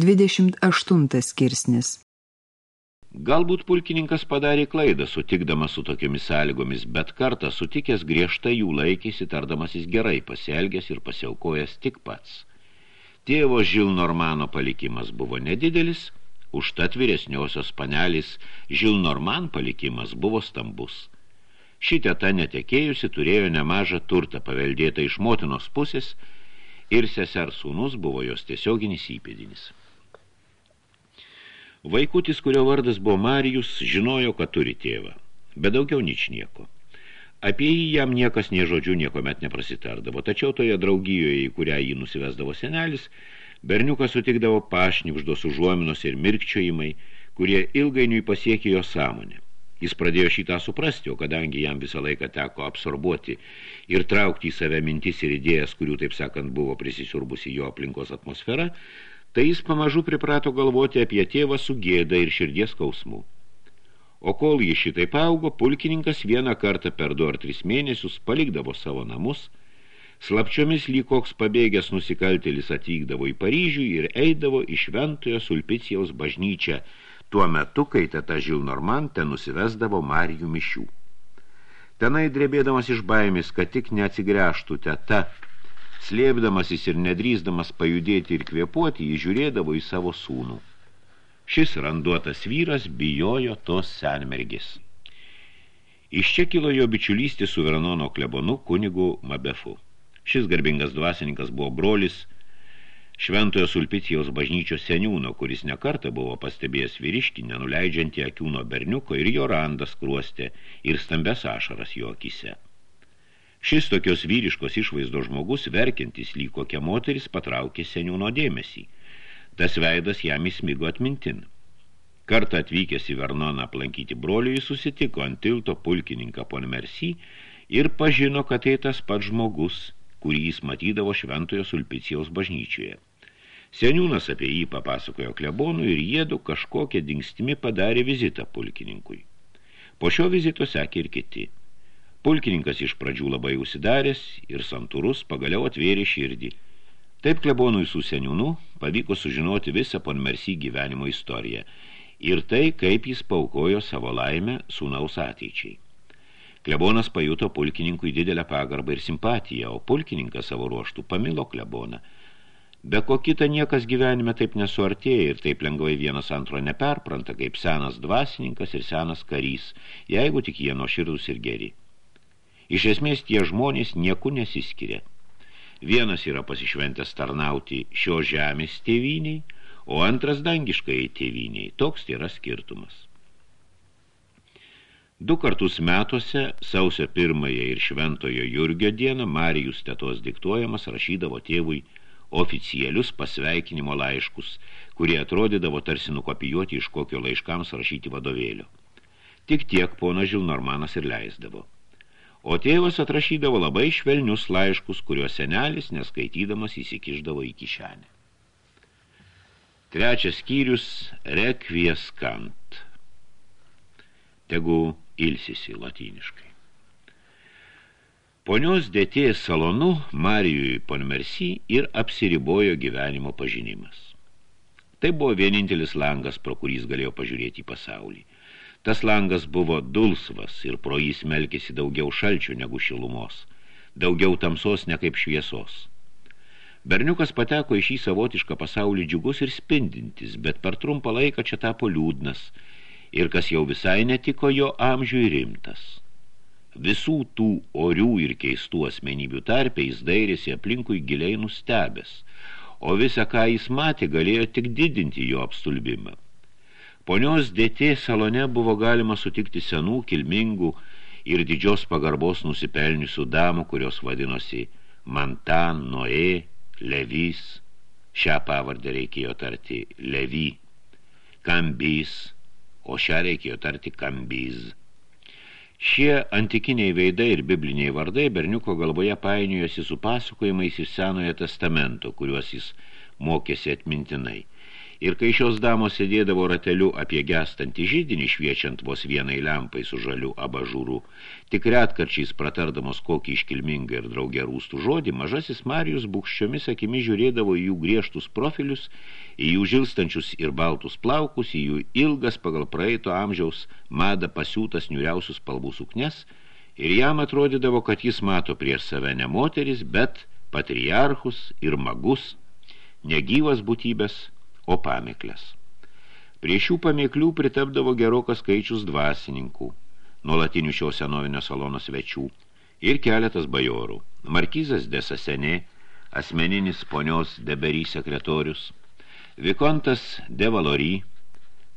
28 skirsnis Galbūt pulkininkas padarė klaidą, sutikdamas su tokiamis sąlygomis, bet kartą sutikęs griežtai jų laikėsi, tardamasis gerai pasielgęs ir pasiaukojęs tik pats. Tėvo Žilnormano palikimas buvo nedidelis, užtat vyresniosios panelis Žilnorman palikimas buvo stambus. Ši teta netekėjusi turėjo nemažą turtą paveldėtą iš motinos pusės ir seser sūnus buvo jos tiesioginis įpėdinis. Vaikutis, kurio vardas buvo Marijus, žinojo, kad turi tėvą, bet daugiau nič nieko. Apie jį jam niekas nie žodžių nieko met neprasitardavo, tačiau toje draugijoje, į kurią jį nusivesdavo senelis, berniukas sutikdavo pašnipždos užuominos ir mirkčiojimai, kurie ilgainiui pasiekė jo sąmonę. Jis pradėjo šitą suprasti, o kadangi jam visą laiką teko absorbuoti ir traukti į save mintis ir idėjas, kurių, taip sakant, buvo prisisiurbusi jo aplinkos atmosfera, tai jis pamažu priprato galvoti apie tėvą su gėda ir širdies kausmu. O kol jis šitaip augo, pulkininkas vieną kartą per du ar tris mėnesius palikdavo savo namus, slapčiomis lyg koks pabėgęs nusikaltėlis atvykdavo į Paryžių ir eidavo į šventojo Sulpicijaus bažnyčią, tuo metu, kai teta Žilnorman ten nusivesdavo Marijų mišių. Tenai drebėdamas iš baimės, kad tik neatsigręžtų teta Slėpdamasis ir nedrįsdamas pajudėti ir kvėpuoti, jį žiūrėdavo į savo sūnų. Šis randuotas vyras bijojo tos senmergis. Iš čia kilo jo bičiulystė su Veranono klebonu kunigu Mabefu. Šis garbingas dvasininkas buvo brolis šventojo sulpicijaus bažnyčios seniūno, kuris nekartą buvo pastebėjęs vyriškį, nenuleidžiantį akių nuo berniuko ir jo randas kruostė ir stambes ašaras jo akise. Šis tokios vyriškos išvaizdos žmogus, verkiantis lyg kokia moteris, patraukė seniūno dėmesį. Tas veidas jam įsmigo atmintin. Kartą atvykęs į Vernoną aplankyti brolių, jis susitiko ant tilto pulkininką pon Mersi ir pažino, kad tai tas pats žmogus, kurį jis matydavo šventojo Sulpicijaus bažnyčioje. Seniūnas apie jį papasakojo klebonų ir jėdu kažkokią dingstimi padarė vizitą pulkininkui. Po šio vizito sekė ir kiti – Pulkininkas iš pradžių labai užsidaręs ir santūrus pagaliau atvėrė širdį. Taip klebonui su seniūnu pavyko sužinoti visą ponmersį gyvenimo istoriją ir tai, kaip jis paukojo savo laimę sūnaus ateičiai. Klebonas pajuto pulkininkui didelę pagarbą ir simpatiją, o pulkininkas savo ruoštų pamilo kleboną. Be ko kita niekas gyvenime taip nesuartėja ir taip lengvai vienas antro neperpranta, kaip senas dvasininkas ir senas karys, jeigu tik jie nuoširdus ir geri. Iš esmės tie žmonės nieku nesiskiria. Vienas yra pasišventęs tarnauti šio žemės tėviniai, o antras dangiškai tėviniai. Toks yra skirtumas. Du kartus metuose, sausio pirmąją ir šventojo Jurgio dieną, Marijus tetos diktuojamas rašydavo tėvui oficialius pasveikinimo laiškus, kurie atrodydavo tarsi nukopijuoti iš kokio laiškams rašyti vadovėlio. Tik tiek pona Žilnormanas ir leisdavo o tėvas atrašydavo labai švelnius laiškus, kuriuos senelis, neskaitydamas, įsikiždavo į kišenę. Trečias skyrius – rekvieskant. Tegu ilsisi latiniškai. Ponios dėtės salonu Marijui Ponmersi ir apsiribojo gyvenimo pažinimas. Tai buvo vienintelis langas, pro kurį galėjo pažiūrėti į pasaulį. Tas langas buvo dulsvas ir pro jį smelkėsi daugiau šalčių negu šilumos, daugiau tamsos ne kaip šviesos. Berniukas pateko į šį savotišką pasaulį džiugus ir spindintis, bet per trumpą laiką čia tapo liūdnas ir kas jau visai netiko jo amžiui rimtas. Visų tų orių ir keistų asmenybių tarpe jis dairėsi aplinkui giliai nustebęs, o visą, ką jis matė, galėjo tik didinti jo apstulbimą. Ponios dėtė salone buvo galima sutikti senų, kilmingų ir didžios pagarbos nusipelniusių damų, kurios vadinosi Mantan, Noe, Levys, šią pavardę reikėjo tarti Levy, Kambys, o šią reikėjo tarti Kambyz. Šie antikiniai veidai ir bibliniai vardai berniuko galvoje painiojosi su pasakojimais iš Senojo testamento, kuriuos jis mokėsi atmintinai ir kai šios damos sėdėdavo rateliu apie gestantį žydinį, šviečiant vos vienai lempai su žaliu abažūru, tik retkarčiais pratardamos kokį iškilmingą ir draugę rūstų žodį, mažasis Marijus bukščiomis akimi žiūrėdavo į jų griežtus profilius, į jų žilstančius ir baltus plaukus, į jų ilgas pagal praeito amžiaus madą pasiūtas niuriausius spalvų suknes, ir jam atrodydavo, kad jis mato prieš save ne moteris, bet patriarchus ir magus, negyvas būtybės, o pameklės. Prie šių pamėklių pritapdavo gerokas skaičius dvasininkų, nuolatinių šio senovinio salono svečių ir keletas bajorų. Markizas de Sasenė, asmeninis ponios Deberį sekretorius, Vikontas de Valory,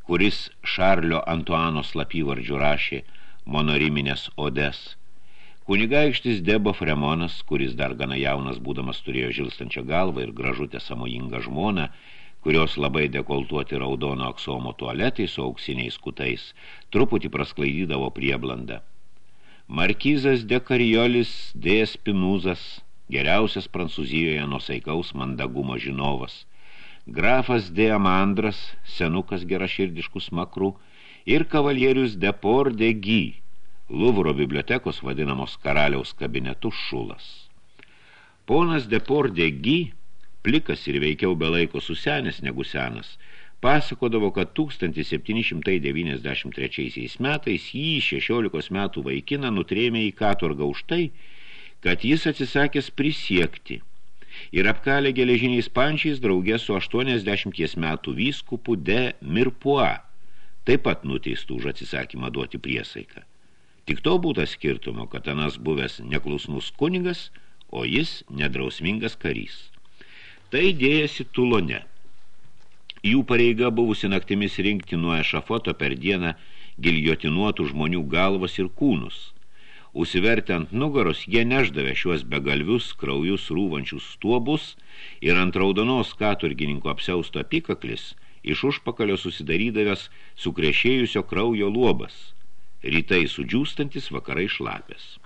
kuris Šarlio Antuano slapyvardžių rašė monoriminės odes, kunigaikštis Debo Fremonas, kuris dar gana jaunas būdamas turėjo žilstančią galvą ir gražutę samojingą žmoną, kurios labai dekoltuoti raudono aksomo tualetai su auksiniais kutais, truputį prasklaidydavo prieblandą. Markizas de Kariolis de Spinuzas, geriausias Prancūzijoje nusaikaus mandagumo žinovas, grafas de Amandras, senukas geraširdiškų smakrų, ir kavalierius de Por de Gy, Luvro bibliotekos vadinamos karaliaus kabinetu šulas. Ponas de Por de Gy plikas ir veikiau belaiko susenęs negu senas, pasakodavo, kad 1793 metais jį 16 metų vaikiną nutrėmė į katorgą už tai, kad jis atsisakęs prisiekti ir apkalė geležiniais pančiais draugė su 80 metų vyskupu de Mirpua, taip pat nuteistų už atsisakymą duoti priesaiką. Tik to būta skirtumo, kad anas buvęs neklusnus kunigas, o jis nedrausmingas karys. Tai dėjasi tulone. Jų pareiga buvusi naktimis rinkti nuo ešafoto per dieną giljotinuotų žmonių galvas ir kūnus. Užsivertę ant nugaros, jie neždavė šiuos begalvius, kraujus rūvančius stuobus ir ant raudonos katurgininko apsiausto apikaklis iš užpakalio susidarydavęs sukrešėjusio kraujo luobas, rytai sudžiūstantis vakarai šlapės.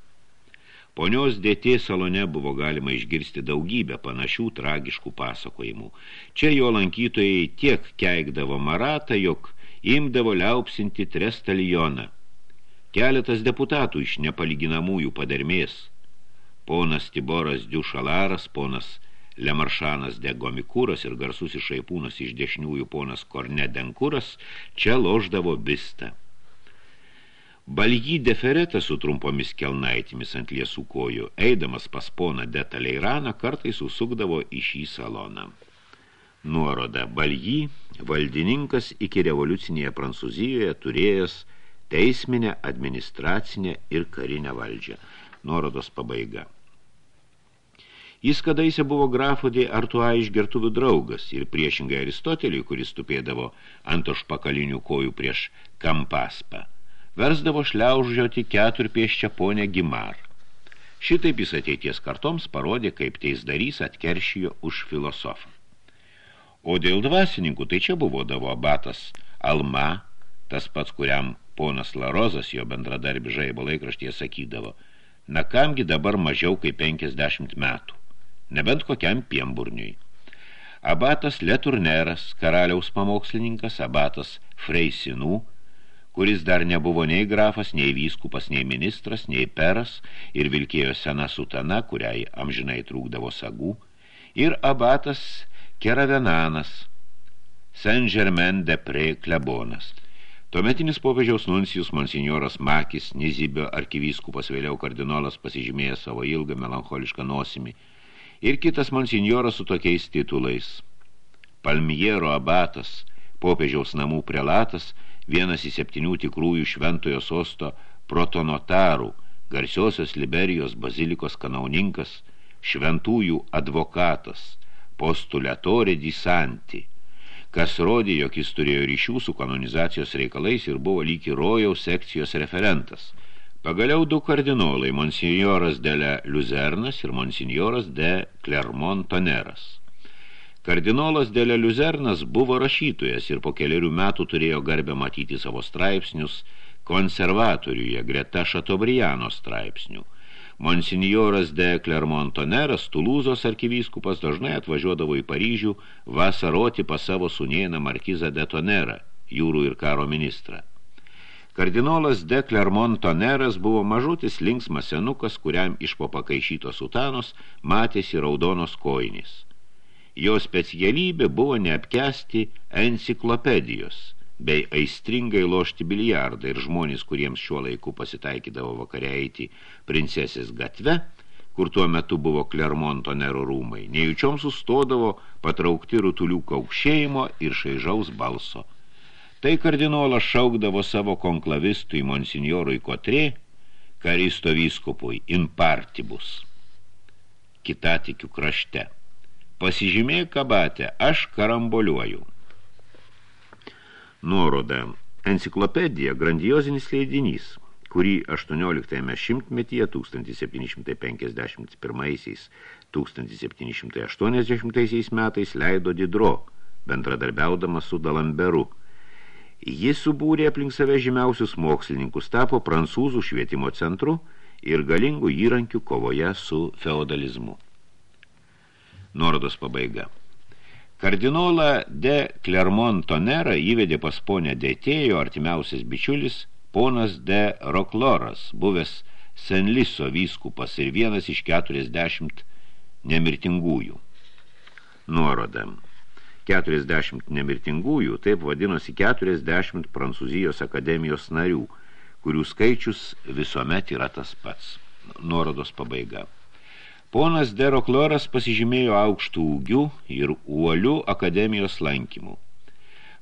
Ponios dėtė salone buvo galima išgirsti daugybę panašių tragiškų pasakojimų. Čia jo lankytojai tiek keikdavo maratą, jog imdavo liaupsinti trestalioną. Keletas deputatų iš nepalyginamųjų padermės. Ponas Tiboras Diušalaras, ponas Lemaršanas de Gomikūras ir garsus išaipūnas iš dešiniųjų ponas Korne Denkuras čia loždavo bistą. Baljį deferetą su trumpomis kelnaitimis ant liesų kojų, eidamas pas poną detaliai raną, kartais susukdavo į šį saloną. Nuoroda Baljį, valdininkas iki revoliucinėje Prancūzijoje turėjęs teisminę, administracinę ir karinę valdžią. Nuorodos pabaiga. Jis kadaise buvo grafo dė Artua išgertuvių draugas ir priešingai Aristoteliui, kuris tupėdavo ant užpakalinių kojų prieš kampaspą versdavo šliaužžioti keturpieščią ponę Gimar. Šitaip jis ateities kartoms parodė, kaip teisdarys atkeršijo už filosofą. O dėl dvasininkų tai čia buvo davo abatas Alma, tas pats, kuriam ponas Larozas, jo bendradarbi žaibo laikraštyje sakydavo, na kamgi dabar mažiau kaip 50 metų, nebent kokiam piemburniui. Abatas Leturneras, karaliaus pamokslininkas, abatas Freisinų, kuris dar nebuvo nei grafas, nei vyskupas, nei ministras, nei peras ir vilkėjo sena sutana, kuriai amžinai trūkdavo sagų, ir abatas Keravenanas, Saint-Germain de Pré klebonas. Tuometinis popiežiaus nuncijus monsignoras Makis, Nizibio arkivyskupas, vėliau kardinolas pasižymėjo savo ilgą melancholišką nosimį, ir kitas monsignoras su tokiais titulais. Palmiero abatas, popiežiaus namų prelatas – vienas į septynių tikrųjų šventojo sosto protonotarų, garsiosios Liberijos bazilikos kanauninkas, šventųjų advokatas, postuliatorė disanti, kas rodė, jog jis turėjo ryšių su kanonizacijos reikalais ir buvo lyg rojaus sekcijos referentas. Pagaliau du kardinolai, monsignoras de la Luzernas ir monsignoras de Clermont Toneras. Kardinolas Delė Liuzernas buvo rašytojas ir po keliarių metų turėjo garbę matyti savo straipsnius konservatoriuje greta Šatobriano straipsnių. Monsinjoras de Clermontoneras, Tulūzos arkivyskupas, dažnai atvažiuodavo į Paryžių vasaroti pas savo sunėną Markizą de Tonerą, jūrų ir karo ministrą. Kardinolas de Clermontoneras buvo mažutis linksmas senukas, kuriam iš po pakaišytos sutanos matėsi raudonos koinės. Jo specialybė buvo neapkesti enciklopedijos – bei aistringai lošti biliardą ir žmonės, kuriems šiuo laiku pasitaikydavo vakare eiti princesės gatve, kur tuo metu buvo Klermonto Nero rūmai, nejučiom sustodavo patraukti rutulių kaukšėjimo ir šaižaus balso. Tai kardinolas šaukdavo savo konklavistui monsinjorui Kotrė, karisto vyskupui in partibus, kitatikių krašte. Pasižymėk kabatę, aš karamboliuoju. Nuoroda. Enciklopedija – grandiozinis leidinys, kurį 18 šimtmetyje 1781-1780 metais leido Didro, bendradarbiaudamas su Dalamberu. Jis subūrė aplink save žymiausius mokslininkus, tapo prancūzų švietimo centru ir galingų įrankių kovoje su feodalizmu. Nuorodos pabaiga. Kardinolą de Clermont-Tonerą įvedė pas ponę Detėjo artimiausias bičiulis ponas de Rokloras, buvęs Senliso vyskupas ir vienas iš 40 nemirtingųjų. Nuoroda. 40 nemirtingųjų, taip vadinosi 40 Prancūzijos akademijos narių, kurių skaičius visuomet yra tas pats. Nuorodos pabaiga. Ponas Derokloras pasižymėjo aukštų ūgių ir uolių akademijos lankymų.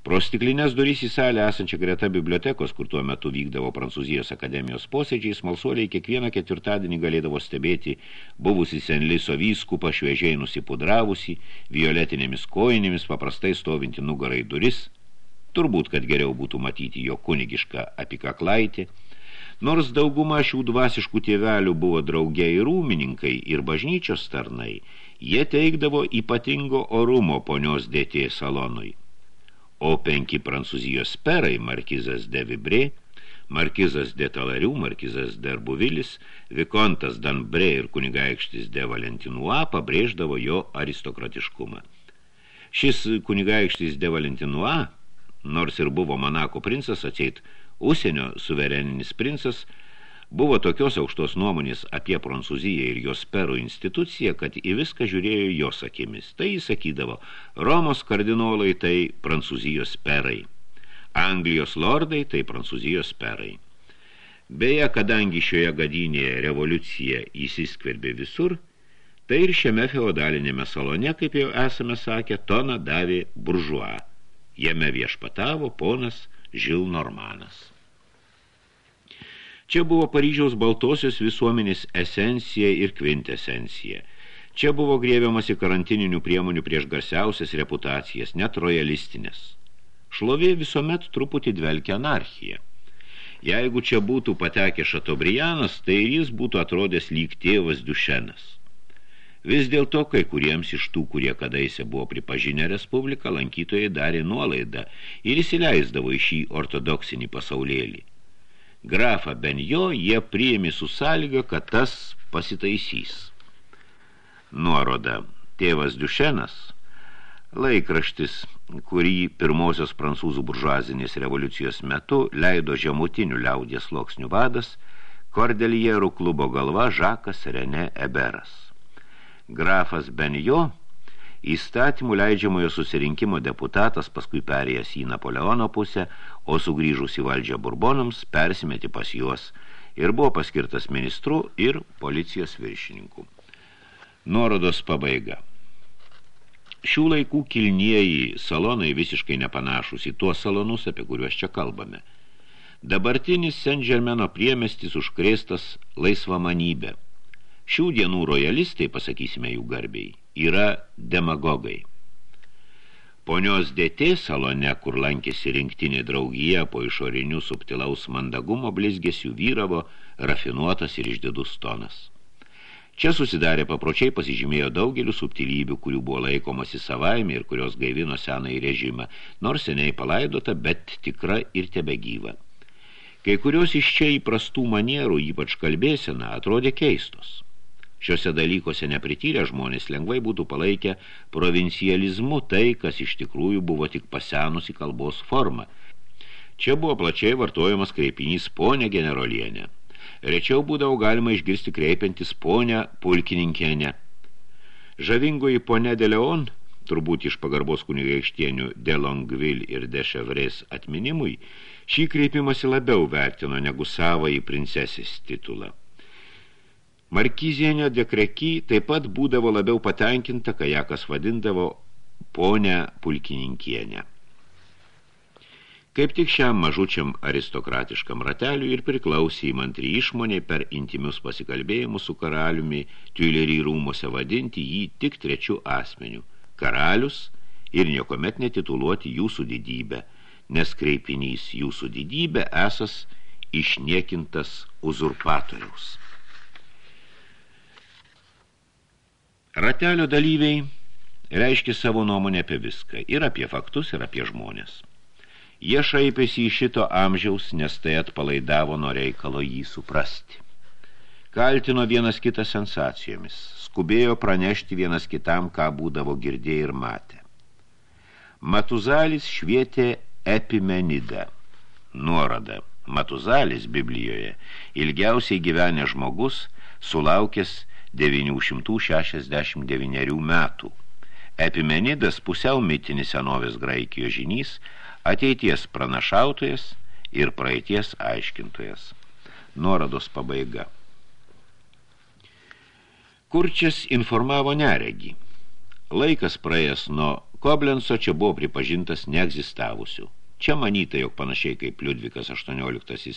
Pro stiklinės durys į salę esančią greta bibliotekos, kur tuo metu vykdavo Prancūzijos akademijos posėdžiai, smalsuoliai kiekvieną ketvirtadienį galėdavo stebėti buvusi Senliso vyskupą šviežiai nusipudravusi, violetinėmis kojinėmis paprastai stovinti nugarai duris, turbūt, kad geriau būtų matyti jo kunigišką apikaklaitį, Nors dauguma šių dvasiškų tėvelių buvo draugiai rūmininkai ir bažnyčios tarnai, jie teikdavo ypatingo orumo ponios dėtė salonui. O penki prancūzijos perai, markizas de Vibré, markizas de Talarių, markizas de Arbuvilis, vikontas Danbré ir kunigaikštis de Valentinua pabrėždavo jo aristokratiškumą. Šis kunigaikštis de Valentinua, nors ir buvo Monako princas, atseit Užsienio suvereninis princas buvo tokios aukštos nuomonės apie Prancūziją ir jos perų instituciją, kad į viską žiūrėjo jos akimis. Tai sakydavo, Romos kardinolai tai Prancūzijos perai, Anglijos lordai tai Prancūzijos perai. Beje, kadangi šioje gadynėje revoliucija įsiskverbė visur, tai ir šiame feodalinėme salone, kaip jau esame sakę, toną davė buržuą. Jame viešpatavo ponas Žil Normanas. Čia buvo Paryžiaus baltosios visuomenės esencija ir kvintesencija. Čia buvo grėbiamasi karantininių priemonių prieš garsiausias reputacijas, net rojalistinės. Šlovė visuomet truputį dvelkia anarchija. Jeigu čia būtų patekė Šatobrianas, tai jis būtų atrodęs lyg tėvas Dušenas. Vis dėlto kai kuriems iš tų, kurie kadaise buvo pripažinę Respubliką, lankytojai darė nuolaidą ir įsileisdavo į šį ortodoksinį pasaulėlį. Grafą Benjo jie priėmė su sąlyga, kad tas pasitaisys. Nuoroda. Tėvas Dušenas, laikraštis, kurį pirmosios prancūzų buržuazinės revoliucijos metu leido žemutinių liaudės sluoksnių vadas, kordelierų klubo galva Žakas Rene Eberas. Grafas Benjo, įstatymų leidžiamojo susirinkimo deputatas, paskui perėjęs į Napoleono pusę, o sugrįžus į valdžią Burbonams, persimeti pas juos ir buvo paskirtas ministru ir policijos viršininku. Nuorodos pabaiga. Šių laikų kilnieji salonai visiškai nepanašus į tuos salonus, apie kuriuos čia kalbame. Dabartinis Saint-Germaino priemestis užkrėstas laisva manybė – Šių dienų rojalistai, pasakysime jų garbiai, yra demagogai. Ponios dėtė salone, kur lankėsi rinktinė draugija, po išorinių subtilaus mandagumo blizgėsių vyravo rafinuotas ir išdidus tonas. Čia susidarė papročiai pasižymėjo daugelių subtilybių, kurių buvo laikomasi savaime ir kurios gaivino senąjį režimą, nors seniai palaidota, bet tikra ir tebegyva. Kai kurios iš čia įprastų manierų, ypač kalbėsena, atrodė keistos. Šiuose dalykuose neprityrę žmonės lengvai būtų palaikę provincializmu tai, kas iš tikrųjų buvo tik pasenusi kalbos forma. Čia buvo plačiai vartojamas kreipinys ponė generolienė. Rečiau būdavo galima išgirsti kreipiantis ponę pulkininkienę. Žavingoji ponė de Leon, turbūt iš pagarbos kunigaikštienių de Longville ir de Chevres atminimui, Šį kreipimąsi labiau vertino negu savą į princesės titulą. Markizienio dekreky taip pat būdavo labiau patenkinta, kai ją kas vadindavo ponę pulkininkienę. Kaip tik šiam mažučiam aristokratiškam rateliui ir priklausė įmantri išmonė per intimius pasikalbėjimus su karaliumi Tuilerį rūmose vadinti jį tik trečiu asmeniu – karalius ir niekomet netituluoti jūsų didybę – nes kreipinys jūsų didybė esas išniekintas uzurpatoriaus. Ratelio dalyviai reiškia savo nuomonę apie viską, ir apie faktus, ir apie žmonės. Jie šaipėsi į šito amžiaus, nes tai atpalaidavo nuo reikalo jį suprasti. Kaltino vienas kitą sensacijomis, skubėjo pranešti vienas kitam, ką būdavo girdėję ir matę. Matuzalis švietė Epimenidą. Nuoroda. Matuzalis Biblijoje ilgiausiai gyvenęs žmogus sulaukęs 969 metų. Epimenidas pusiau mitinis senovės graikijos žinys, ateities pranašautojas ir praeities aiškintojas. Nuorodos pabaiga. Kurčias informavo neregį. Laikas praėjęs nuo Koblenso čia buvo pripažintas neegzistavusių. Čia manyta, jog panašiai kaip Liudvikas XVIII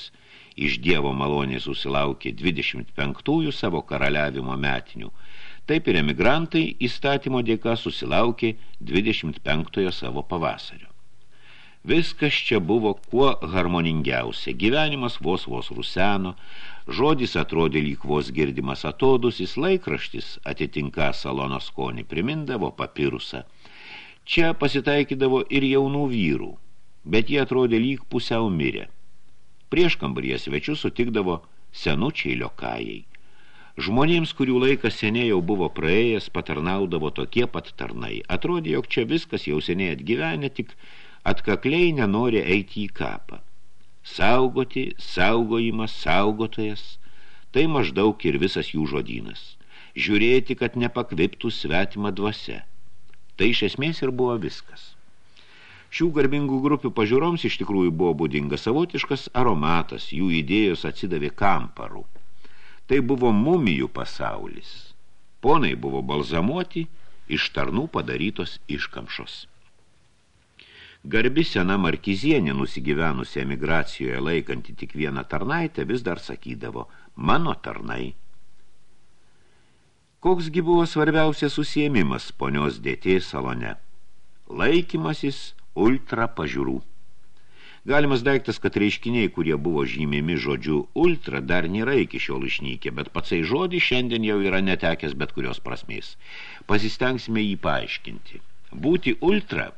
iš Dievo malonės susilaukė 25-ųjų savo karaliavimo metinių, taip ir emigrantai įstatymo dėka susilaukė 25-ojo savo pavasario. Viskas čia buvo kuo harmoningiausia, gyvenimas vos vos ruseno, žodis atrodė lyg vos girdimas atodusis, laikraštis atitinka salono skonį, primindavo papirusą. Čia pasitaikydavo ir jaunų vyrų, bet jie atrodė lyg pusiau mirę. Prieš kambarie svečių sutikdavo senučiai liokajai. Žmonėms, kurių laikas seniai jau buvo praėjęs, patarnaudavo tokie pat tarnai. Atrodė, jog čia viskas jau seniai atgyvenę, tik atkakliai nenori eiti į kapą. Saugoti, saugojimas, saugotojas – tai maždaug ir visas jų žodynas. Žiūrėti, kad nepakviptų svetimą dvasia. Tai iš esmės ir buvo viskas. Šių garbingų grupių pažiūroms iš tikrųjų buvo būdingas savotiškas aromatas, jų idėjos atsidavė kamparų. Tai buvo mumijų pasaulis. Ponai buvo balzamuoti, iš tarnų padarytos iškamšos. Garbi sena markizienė nusigyvenusi emigracijoje laikanti tik vieną tarnaitę vis dar sakydavo, mano tarnai. Koksgi buvo svarbiausias susiemimas ponios dėtės salone? Laikymasis ultra pažiūrų. Galimas daiktas, kad reiškiniai, kurie buvo žymimi žodžiu ultra, dar nėra iki šiol išnykę, bet patsai žodį šiandien jau yra netekęs bet kurios prasmės. Pasistengsime jį paaiškinti. Būti ultra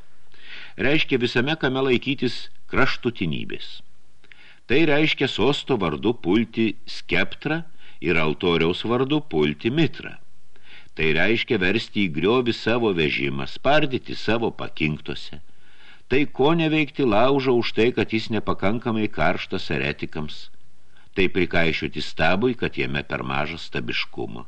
reiškia visame kame laikytis kraštutinybės. Tai reiškia sosto vardu pulti skeptrą ir altoriaus vardu pulti mitrą. Tai reiškia versti į griovį savo vežimą, spardyti savo pakinktose – Tai ko neveikti laužo už tai, kad jis nepakankamai karštas eretikams. Tai prikaišiuoti stabui, kad jame per mažas stabiškumo.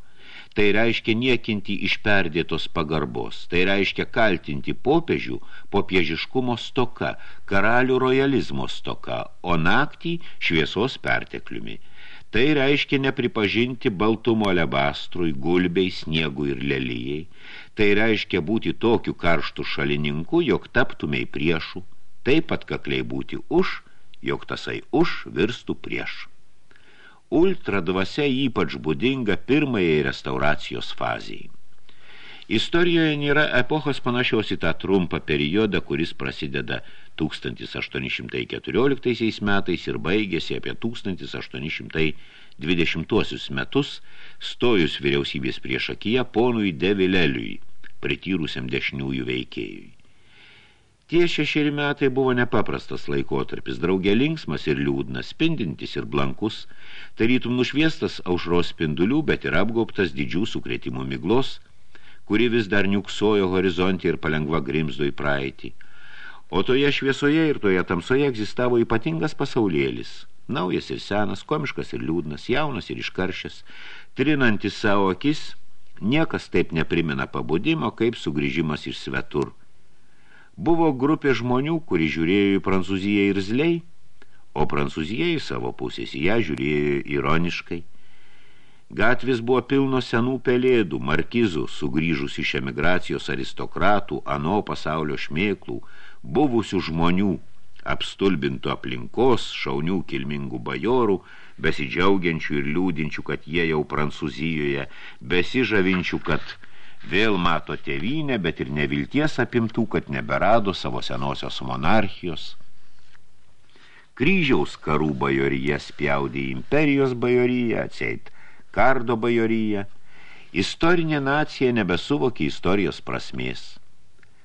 Tai reiškia niekinti iš perdėtos pagarbos. Tai reiškia kaltinti popiežių popiežiškumo stoka, karalių rojalizmo stoka, o naktį šviesos pertekliumi. Tai reiškia nepripažinti baltumo alebastrui, gulbei, sniegui ir lelyjei. Tai reiškia būti tokiu karštų šalininku, jog taptumei priešų. Taip pat kakliai būti už, jog tasai už virstų prieš. Ultra dvasia ypač būdinga pirmajai restauracijos fazijai. Istorijoje nėra epochos panašios į tą trumpą periodą, kuris prasideda 1814 metais ir baigėsi apie 1820 metus, stojus vyriausybės priešakyje ponui Devileliui, prityrusiam dešiniųjų veikėjui. Tie šešeri metai buvo nepaprastas laikotarpis, draugė linksmas ir liūdnas, spindintis ir blankus, tarytum nušviestas aušros spindulių, bet ir apgaubtas didžių sukrėtimų miglos, kuri vis dar niuksojo horizontį ir palengva grimzdo į praeitį. O toje šviesoje ir toje tamsoje egzistavo ypatingas pasaulėlis, naujas ir senas, komiškas ir liūdnas, jaunas ir iškaršęs, trinantis savo akis, niekas taip neprimena pabudimo, kaip sugrįžimas iš svetur – Buvo grupė žmonių, kuri žiūrėjo į Prancūziją irzliai, o Prancūzija į savo pusės ją žiūrėjo ironiškai. Gatvės buvo pilno senų pelėdų, markizų, sugrįžus iš emigracijos aristokratų, ano pasaulio šmėklų, buvusių žmonių, apstulbintų aplinkos, šaunių kilmingų bajorų, besidžiaugiančių ir liūdinčių, kad jie jau Prancūzijoje, besižavinčių, kad Vėl mato tėvynę, bet ir nevilties apimtų, kad neberado savo senosios monarchijos. Kryžiaus karų bajorija spjaudė imperijos bajoriją, atseit kardo bajoriją. Istorinė nacija nebesuvokė istorijos prasmės.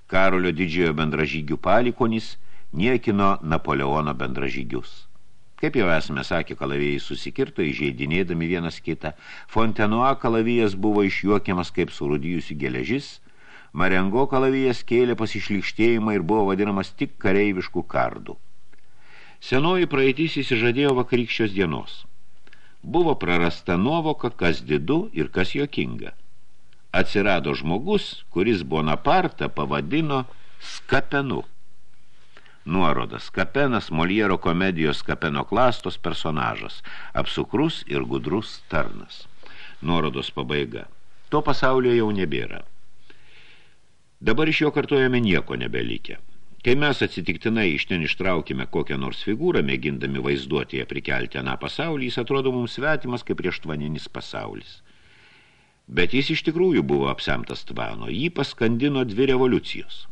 Karolio didžiojo bendražygių palikonis niekino Napoleono bendražygius. Kaip jau esame sakę, kalavėjai susikirto, įžeidinėdami vienas kitą. Fontenua kalavijas buvo išjuokiamas kaip surūdijusi geležis, Marengo kalavijas kėlė pasišlikštėjimą ir buvo vadinamas tik kareiviškų kardų. Senoji praeitys įsižadėjo vakarykščios dienos. Buvo prarasta nuovoka, kas didu ir kas jokinga. Atsirado žmogus, kuris Bonapartą pavadino skapenu. Nuorodas. Kapenas Moliero komedijos Kapeno klastos personažas. Apsukrus ir gudrus tarnas. Nuorodos pabaiga. To pasaulio jau nebėra. Dabar iš jo kartojame nieko nebelikę. Kai mes atsitiktinai iš ten ištraukime kokią nors figūrą, mėgindami vaizduoti ją prikelti aną pasaulį, jis atrodo mums svetimas kaip prieštvaninis pasaulis. Bet jis iš tikrųjų buvo apsemtas tvano, jį paskandino dvi revoliucijos –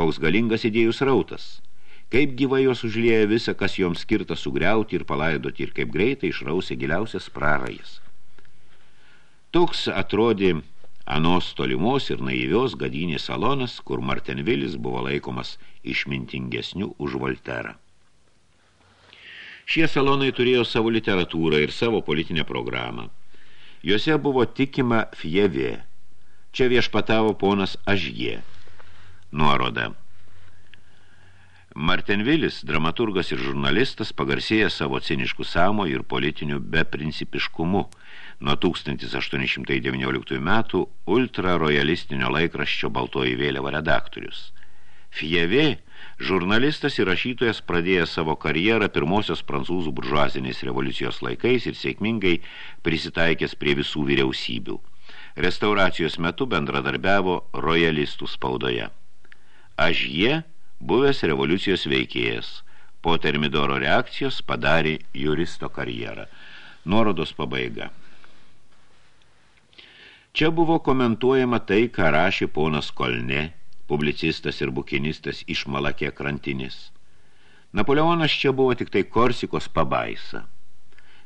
koks galingas idėjų srautas, kaip gyvai jos užlieja visą, kas joms skirta sugriauti ir palaidoti ir kaip greitai išrausė giliausias prarajas. Toks atrodė anos tolimos ir naivios gadynės salonas, kur Martenvilis buvo laikomas išmintingesnių už Volterą. Šie salonai turėjo savo literatūrą ir savo politinę programą. Juose buvo tikima Fjevė. Čia viešpatavo ponas Ažjė. Nuoroda. Martenvilis, dramaturgas ir žurnalistas, pagarsėja savo ciniškų samo ir politinių beprincipiškumu. Nuo 1819 metų ultrarojalistinio laikraščio Baltoji vėliava redaktorius. Fievė, žurnalistas ir rašytojas pradėjęs savo karjerą pirmosios prancūzų buržuazinės revoliucijos laikais ir sėkmingai prisitaikęs prie visų vyriausybių. Restauracijos metu bendradarbiavo rojalistų spaudoje. Aš jie, buvęs revoliucijos veikėjas, po termidoro reakcijos padarė juristo karjerą. Nuorodos pabaiga. Čia buvo komentuojama tai, ką rašė ponas Kolne, publicistas ir bukinistas iš Malakė krantinis. Napoleonas čia buvo tik tai Korsikos pabaisa.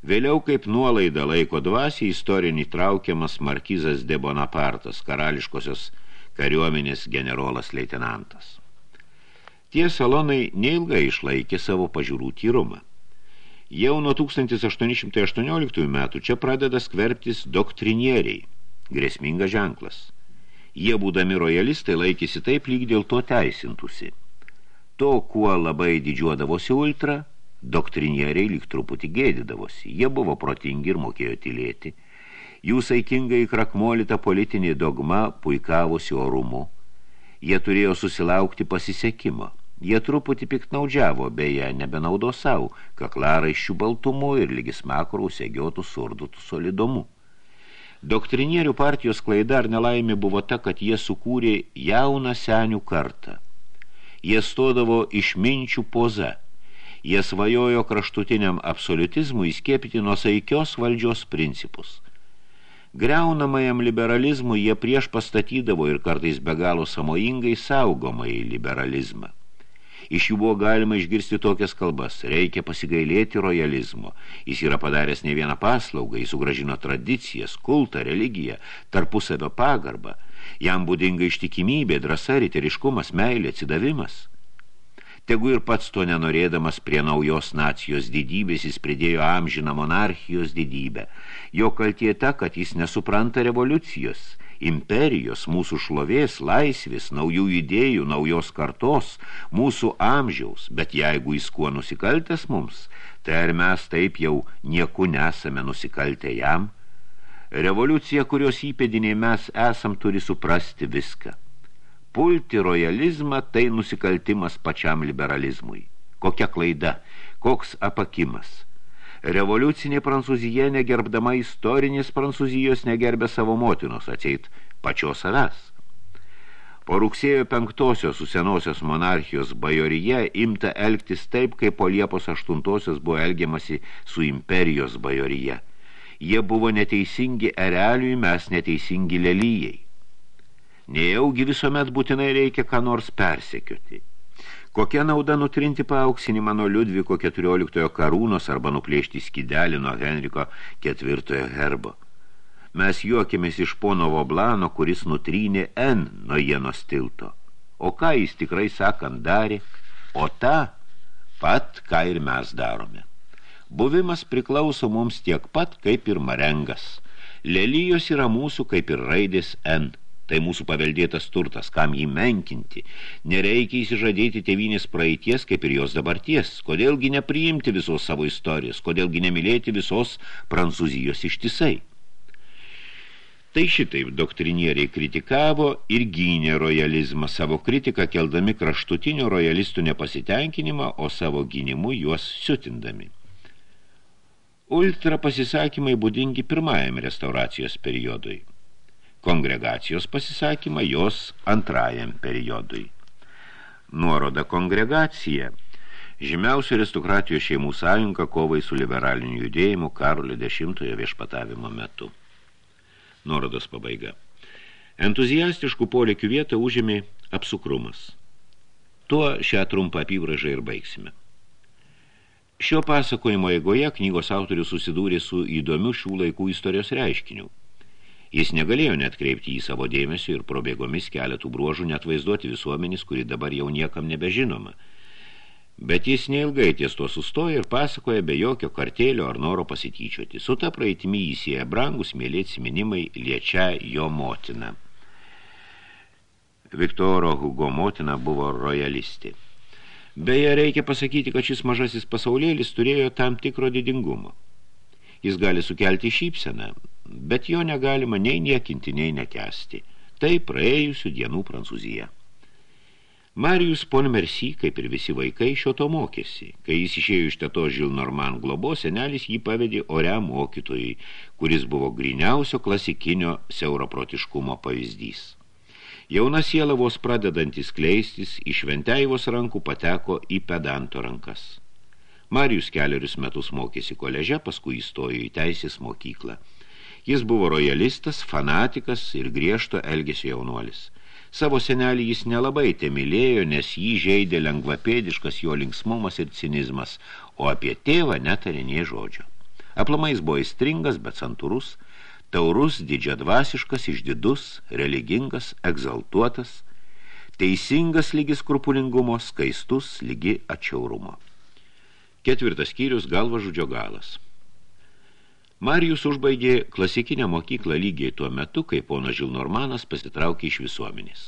Vėliau kaip nuolaida laiko dvasiai istorinį traukiamas markizas de Bonapartas, karališkosios kariuomenės generolas leitenantas. Tie salonai neilgai išlaikė savo pažiūrų tyrumą. Jau nuo 1818 metų čia pradeda skverbtis doktrinieriai, grėsmingas ženklas. Jie, būdami rojalistai, laikėsi taip lyg dėl to teisintusi. To, kuo labai didžiuodavosi ultra, doktrinieriai lyg truputį gėdydavosi. Jie buvo protingi ir mokėjo tylėti – Jų saikingai krakmolita politinė dogma puikavosi orumu. Jie turėjo susilaukti pasisekimo. Jie truputį piktnaudžiavo, beje, nebenaudo savo, kaklaraiščių baltumu ir lygis makrų segiotų surdutų solidomu. Doktrinierių partijos klaida ar nelaimė buvo ta, kad jie sukūrė jauną senių kartą. Jie stodavo išminčių poza. Jie svajojo kraštutiniam absoliutizmui įskiepyti nuo saikios valdžios principus – Greunamajam liberalizmui jie prieš pastatydavo ir kartais be galo samojingai saugomai liberalizmą. Iš jų buvo galima išgirsti tokias kalbas. Reikia pasigailėti rojalizmo. Jis yra padaręs ne vieną paslaugą, jis sugražino tradicijas, kultą, religiją, tarpusavio pagarbą. Jam būdinga ištikimybė, drąsa, riteriškumas, meilė, atsidavimas. Tegu ir pats to nenorėdamas prie naujos nacijos didybės jis pridėjo amžiną monarchijos didybę. Jo kaltie ta, kad jis nesupranta revoliucijos, imperijos, mūsų šlovės, laisvės, naujų idėjų, naujos kartos, mūsų amžiaus, bet jeigu jis kuo nusikaltęs mums, tai ar mes taip jau nieku nesame nusikaltę jam – Revoliucija, kurios įpėdiniai mes esam, turi suprasti viską. Pulti rojalizmą tai nusikaltimas pačiam liberalizmui. Kokia klaida, koks apakimas. Revoliucinė Prancūzija negerbdama istorinės Prancūzijos negerbė savo motinos, atseit pačios savęs. Po rugsėjo penktosios senosios monarchijos bajorija imta elgtis taip, kaip po Liepos aštuntosios buvo elgiamasi su imperijos bajorija – jie buvo neteisingi ereliui, mes neteisingi lelyjei. Nejaugi visuomet būtinai reikia ką nors persekioti. Kokia nauda nutrinti paauksinimą nuo Liudviko 14 karūnos arba nuplėšti skidelį nuo Henriko 4 herbo. Mes juokėmės iš pono Voblano, kuris nutrynė N nuo jienos tilto. O ką jis tikrai sakant darė? O tą pat, ką ir mes darome. Buvimas priklauso mums tiek pat, kaip ir marengas. Lelyjos yra mūsų kaip ir raidės N. Tai mūsų paveldėtas turtas, kam jį menkinti. Nereikia įsižadėti tėvynės praeities, kaip ir jos dabarties. Kodėlgi nepriimti visos savo istorijos, kodėlgi nemylėti visos Prancūzijos ištisai. Tai šitaip doktrinieriai kritikavo ir gynė rojalizmą savo kritiką, keldami kraštutinio rojalistų nepasitenkinimą, o savo gynimu juos siutindami. Ultra pasisakymai būdingi pirmajam restauracijos periodui. Kongregacijos pasisakymą jos antrajam periodui. Nuoroda kongregacija – žymiausių aristokratijos šeimų sąjunga kovai su liberaliniu judėjimu Karolio X viešpatavimo metu. Nuorodos pabaiga. Entuziastiškų polėkių vietą užėmė apsukrumas. Tuo šią trumpą apyvražą ir baigsime. Šio pasakojimo eigoje knygos autorius susidūrė su įdomiu šių laikų istorijos reiškiniu. Jis negalėjo net kreipti į savo dėmesio ir probėgomis keletų bruožų net vaizduoti visuomenys, kuri dabar jau niekam nebežinoma. Bet jis neilgai ties to sustoja ir pasakoja be jokio kartėlio ar noro pasityčioti. Su ta praeitimi įsieja brangus mėlė atsiminimai liečia jo motina. Viktoro Hugo motina buvo royalisti. Beje, reikia pasakyti, kad šis mažasis pasaulėlis turėjo tam tikro didingumo. Jis gali sukelti šypseną, bet jo negalima nei niekinti, nei nekesti. Tai praėjusių dienų Prancūzija. Marijus Ponmersi, kaip ir visi vaikai, šio to mokėsi. Kai jis išėjo iš teto Žilnorman globos, senelis jį pavedė oriam mokytojai, kuris buvo griniausio klasikinio siauraprotiškumo pavyzdys. Jauna siela vos pradedantis kleistis, iš Venteivos rankų pateko į pedanto rankas. Marijus keliarius metus mokėsi koleže, paskui įstojo į teisės mokyklą. Jis buvo rojalistas, fanatikas ir griežto elgesio jaunuolis. Savo senelį jis nelabai temilėjo, nes jį žaidė lengvapėdiškas jo linksmumas ir cinizmas, o apie tėvą netarė nie žodžio. Aplamais buvo įstringas, bet santūrus, taurus, didžiadvasiškas, išdidus, religingas, egzaltuotas, teisingas lygis skrupulingumo, skaistus lygi atšiaurumo. Ketvirtas skyrius galvažudžio galas. Marijus užbaigė klasikinę mokyklą lygiai tuo metu, kai ponas Žilnormanas pasitraukė iš visuomenės.